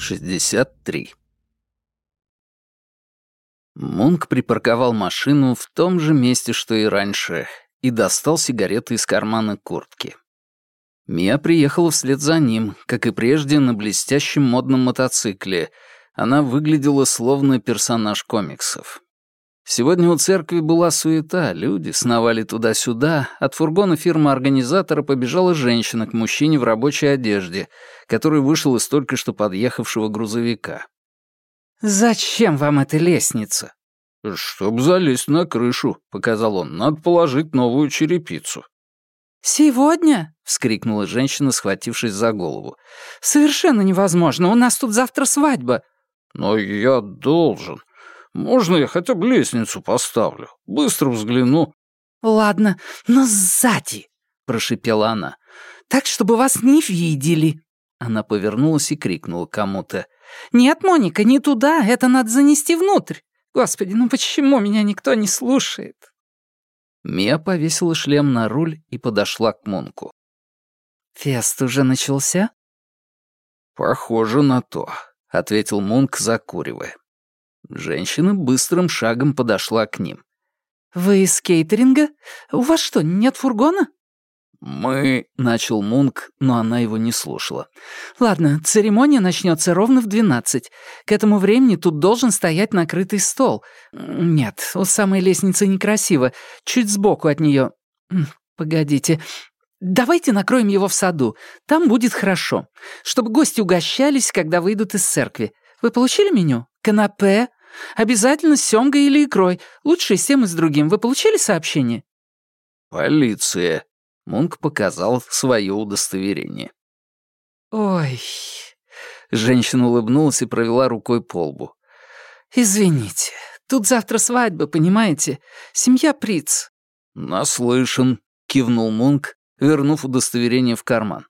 63. Мунк припарковал машину в том же месте, что и раньше, и достал сигареты из кармана куртки. Мия приехала вслед за ним, как и прежде, на блестящем модном мотоцикле. Она выглядела словно персонаж комиксов. Сегодня у церкви была суета, люди сновали туда-сюда, от фургона фирмы-организатора побежала женщина к мужчине в рабочей одежде, который вышел из только что подъехавшего грузовика. «Зачем вам эта лестница?» «Чтоб залезть на крышу», — показал он, — «надо положить новую черепицу». «Сегодня?» — вскрикнула женщина, схватившись за голову. «Совершенно невозможно, у нас тут завтра свадьба». «Но я должен. Можно я хотя бы лестницу поставлю? Быстро взгляну». «Ладно, но сзади», — прошипела она. «Так, чтобы вас не видели». Она повернулась и крикнула кому-то. «Нет, Моника, не туда, это надо занести внутрь. Господи, ну почему меня никто не слушает?» Мия повесила шлем на руль и подошла к Монку. «Фест уже начался?» «Похоже на то», — ответил Мунк, закуривая. Женщина быстрым шагом подошла к ним. «Вы из кейтеринга? У вас что, нет фургона?» «Мы...» — начал Мунк, но она его не слушала. «Ладно, церемония начнется ровно в двенадцать. К этому времени тут должен стоять накрытый стол. Нет, у самой лестницы некрасиво. Чуть сбоку от нее. Погодите. Давайте накроем его в саду. Там будет хорошо. Чтобы гости угощались, когда выйдут из церкви. Вы получили меню? Канапе? Обязательно с семгой или икрой. Лучше с тем, и с другим. Вы получили сообщение?» «Полиция», Мунк показал свое удостоверение. «Ой...» Женщина улыбнулась и провела рукой по лбу. «Извините, тут завтра свадьба, понимаете? Семья Приц». «Наслышан», — кивнул Мунк, вернув удостоверение в карман.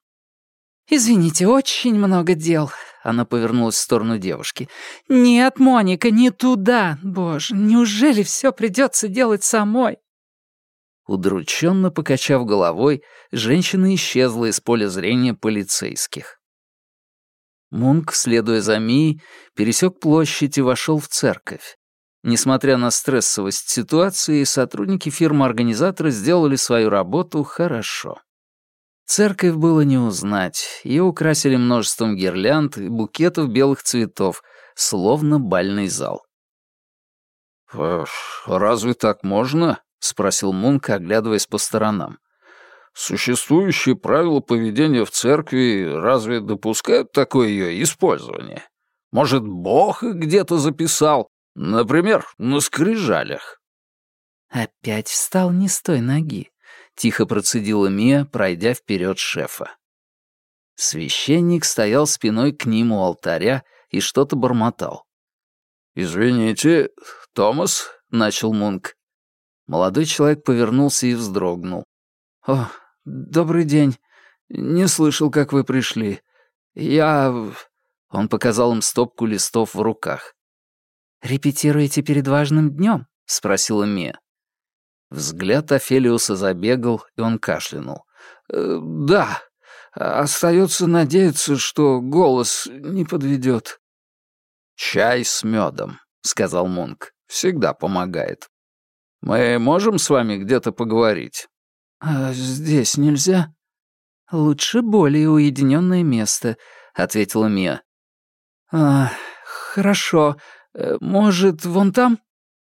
«Извините, очень много дел», — она повернулась в сторону девушки. «Нет, Моника, не туда. Боже, неужели все придется делать самой?» Удрученно покачав головой, женщина исчезла из поля зрения полицейских. Мунк, следуя за Мией, пересек площадь и вошел в церковь. Несмотря на стрессовость ситуации, сотрудники фирмы-организатора сделали свою работу хорошо. Церковь было не узнать, ее украсили множеством гирлянд и букетов белых цветов, словно бальный зал. «Разве так можно?» — спросил Мунк, оглядываясь по сторонам. «Существующие правила поведения в церкви разве допускают такое ее использование? Может, Бог их где-то записал? Например, на скрижалях?» «Опять встал не с той ноги», — тихо процедила Мия, пройдя вперед шефа. Священник стоял спиной к ним у алтаря и что-то бормотал. «Извините, Томас», — начал Мунк. Молодой человек повернулся и вздрогнул. «О, добрый день. Не слышал, как вы пришли. Я...» Он показал им стопку листов в руках. «Репетируете перед важным днем?» — спросила Мия. Взгляд Офелиуса забегал, и он кашлянул. «Э, «Да. Остается надеяться, что голос не подведет». «Чай с медом», — сказал Мунк. «Всегда помогает». Мы можем с вами где-то поговорить?» «А здесь нельзя?» «Лучше более уединенное место», — ответила Мия. «А, хорошо. Э, может, вон там?»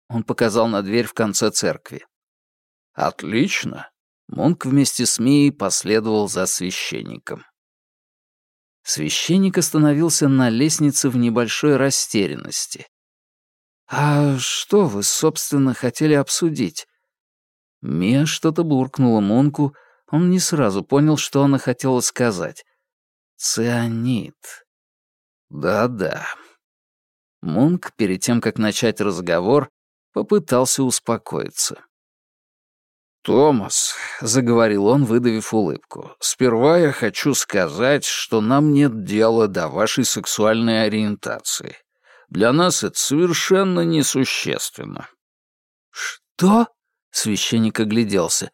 Он показал на дверь в конце церкви. «Отлично». Монк вместе с Мией последовал за священником. Священник остановился на лестнице в небольшой растерянности. «А что вы, собственно, хотели обсудить?» Мия что-то буркнула Мунку, он не сразу понял, что она хотела сказать. «Цианид». Да-да. Мунк, перед тем, как начать разговор, попытался успокоиться. «Томас», — заговорил он, выдавив улыбку, — «сперва я хочу сказать, что нам нет дела до вашей сексуальной ориентации. Для нас это совершенно несущественно». «Что?» — священник огляделся.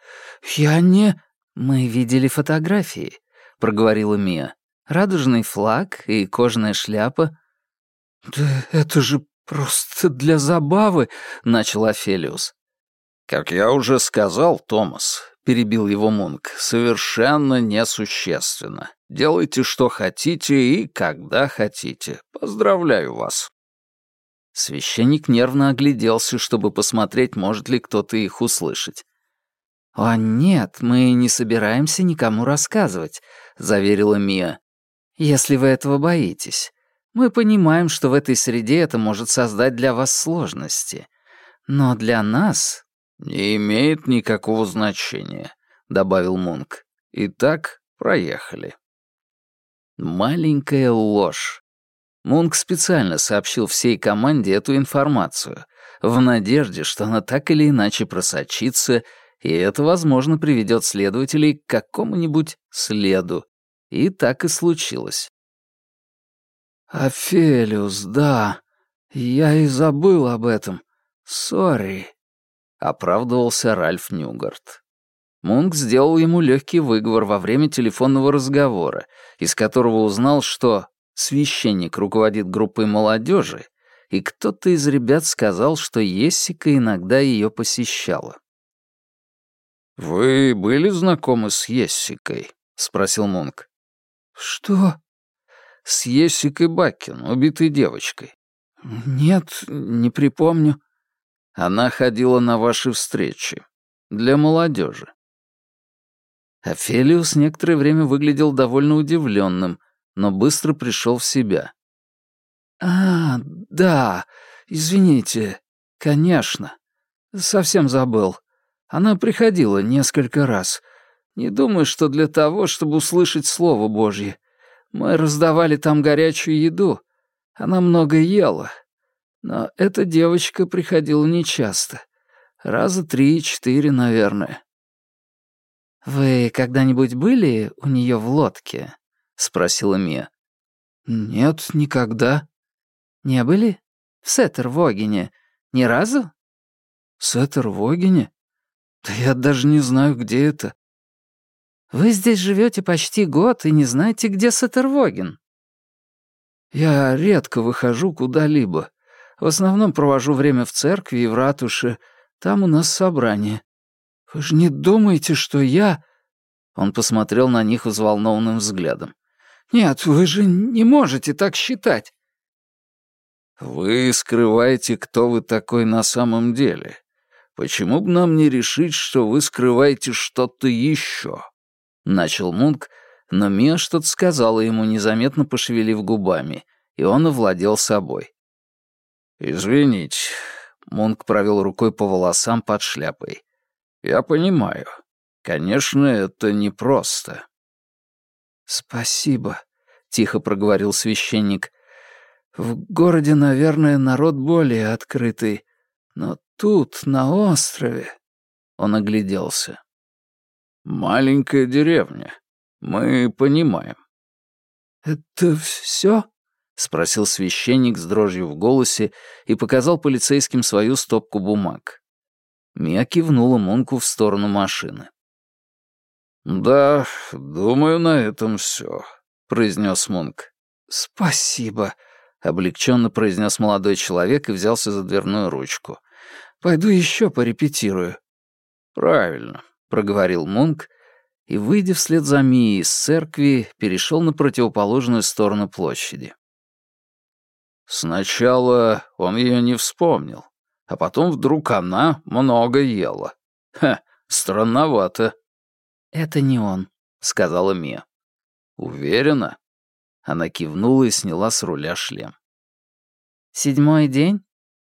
«Я не...» «Мы видели фотографии», — проговорила Мия. Радужный флаг и кожаная шляпа». «Да это же просто для забавы», — начал Офелиус. «Как я уже сказал, Томас, перебил его Мунк, совершенно несущественно. Делайте, что хотите и когда хотите. Поздравляю вас. Священник нервно огляделся, чтобы посмотреть, может ли кто-то их услышать. «О, нет, мы не собираемся никому рассказывать», — заверила Мия. «Если вы этого боитесь. Мы понимаем, что в этой среде это может создать для вас сложности. Но для нас «Не имеет никакого значения», — добавил Мунк. «Итак, проехали». Маленькая ложь. Мунк специально сообщил всей команде эту информацию, в надежде, что она так или иначе просочится, и это, возможно, приведет следователей к какому-нибудь следу. И так и случилось. «Офелиус, да. Я и забыл об этом. Sorry». — оправдывался Ральф Нюгарт. Мунк сделал ему легкий выговор во время телефонного разговора, из которого узнал, что священник руководит группой молодежи, и кто-то из ребят сказал, что Ессика иногда ее посещала. «Вы были знакомы с Ессикой?» — спросил Мунк. «Что?» «С Ессикой Бакин, убитой девочкой». «Нет, не припомню». Она ходила на ваши встречи. Для молодежи. Офелиус некоторое время выглядел довольно удивленным, но быстро пришел в себя. «А, да, извините, конечно. Совсем забыл. Она приходила несколько раз. Не думаю, что для того, чтобы услышать Слово Божье. Мы раздавали там горячую еду. Она много ела, но эта девочка приходила нечасто. Раза три-четыре, наверное. «Вы когда-нибудь были у нее в лодке?» — спросила Мия. «Нет, никогда». «Не были? В Сеттер-Вогене? Ни разу?» «Сеттер-Вогене? Да я даже не знаю, где это». «Вы здесь живете почти год и не знаете, где Сеттер-Воген?» «Я редко выхожу куда-либо. В основном провожу время в церкви и в ратуше. Там у нас собрание. Вы же не думаете, что я...» Он посмотрел на них взволнованным взглядом. «Нет, вы же не можете так считать». «Вы скрываете, кто вы такой на самом деле. Почему бы нам не решить, что вы скрываете что-то еще?» Начал Мунк, но Мия что-то сказала ему, незаметно пошевелив губами, и он овладел собой. «Извините», — Мунк провел рукой по волосам под шляпой. «Я понимаю. Конечно, это непросто». «Спасибо», — тихо проговорил священник. «В городе, наверное, народ более открытый, но тут, на острове...» Он огляделся. «Маленькая деревня. Мы понимаем». «Это все?» — спросил священник с дрожью в голосе и показал полицейским свою стопку бумаг. Мия кивнула Мунку в сторону машины. «Да, думаю, на этом все», — произнес Мунк. «Спасибо», — облегченно произнес молодой человек и взялся за дверную ручку. «Пойду еще порепетирую». «Правильно», — проговорил Мунк и, выйдя вслед за Мией из церкви, перешел на противоположную сторону площади. Сначала он ее не вспомнил, а потом вдруг она много ела. Ха, странновато. «Это не он», — сказала Мия. «Уверена?» Она кивнула и сняла с руля шлем. «Седьмой день?»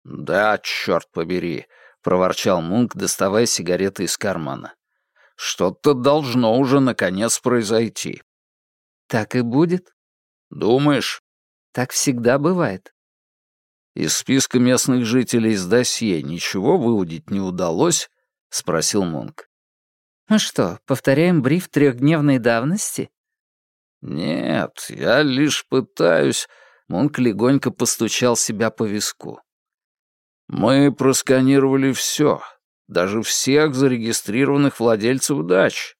«Да, черт побери», — проворчал Мунк, доставая сигареты из кармана. «Что-то должно уже наконец произойти». «Так и будет?» «Думаешь?» Так всегда бывает. Из списка местных жителей с досье ничего выудить не удалось? Спросил Мунк. Мы что, повторяем бриф трехдневной давности? Нет, я лишь пытаюсь... Мунк легонько постучал себя по виску. Мы просканировали все, даже всех зарегистрированных владельцев дач.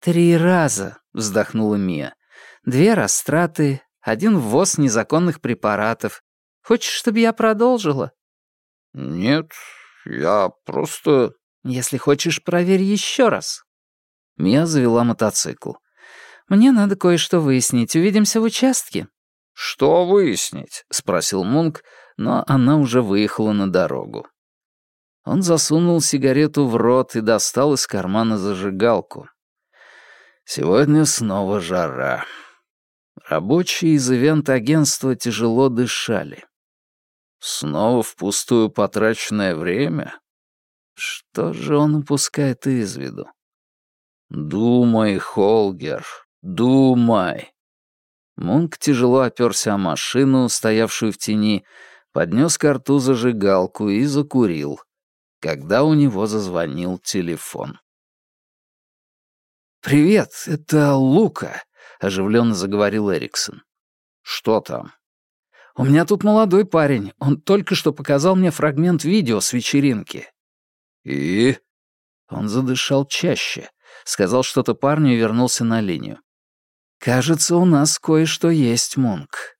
«Три раза», — вздохнула Мия. Две растраты, один ввоз незаконных препаратов. Хочешь, чтобы я продолжила?» «Нет, я просто...» «Если хочешь, проверь еще раз». Мия завела мотоцикл. «Мне надо кое-что выяснить. Увидимся в участке». «Что выяснить?» — спросил Мунк, но она уже выехала на дорогу. Он засунул сигарету в рот и достал из кармана зажигалку. Сегодня снова жара. Рабочие из ивент-агентства тяжело дышали. Снова впустую потраченное время? Что же он упускает из виду? Думай, Холгер, думай. Мунк тяжело оперся о машину, стоявшую в тени, поднес к рту зажигалку и закурил, когда у него зазвонил телефон. «Привет, это Лука», — оживленно заговорил Эриксон. «Что там?» «У меня тут молодой парень. Он только что показал мне фрагмент видео с вечеринки». «И?» Он задышал чаще, сказал что-то парню и вернулся на линию. «Кажется, у нас кое-что есть, Монк.